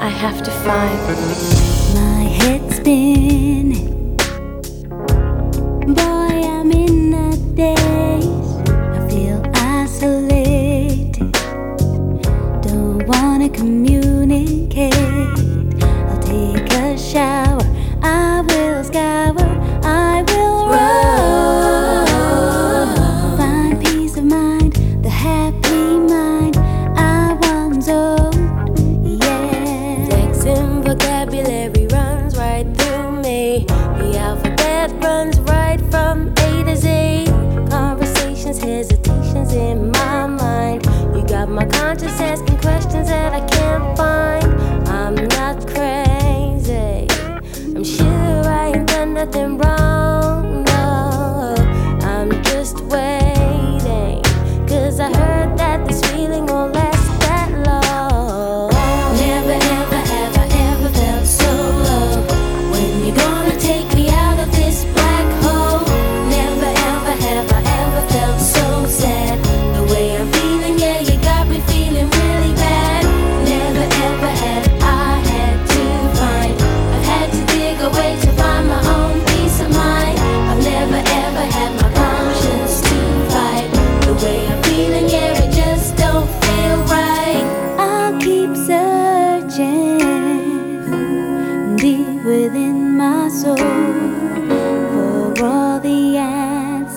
I have to find. My head's spinning. Boy, I'm in a daze.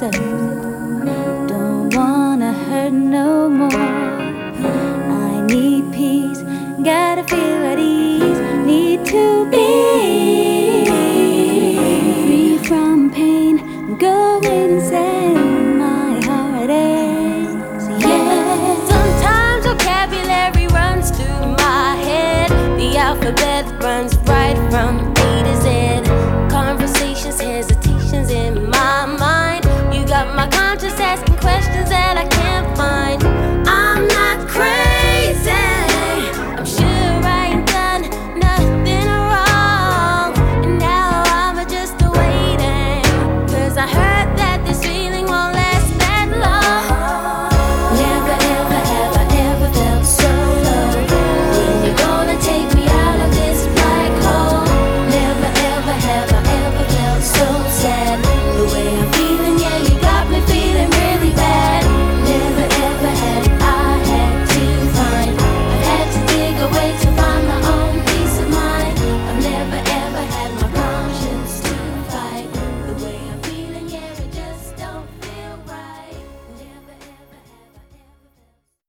myself. Don't wanna hurt no more. I need peace, gotta feel at ease. Need to be free from pain, go insane. My heart aches, yeah. Sometimes vocabulary runs through my head, the alphabet runs.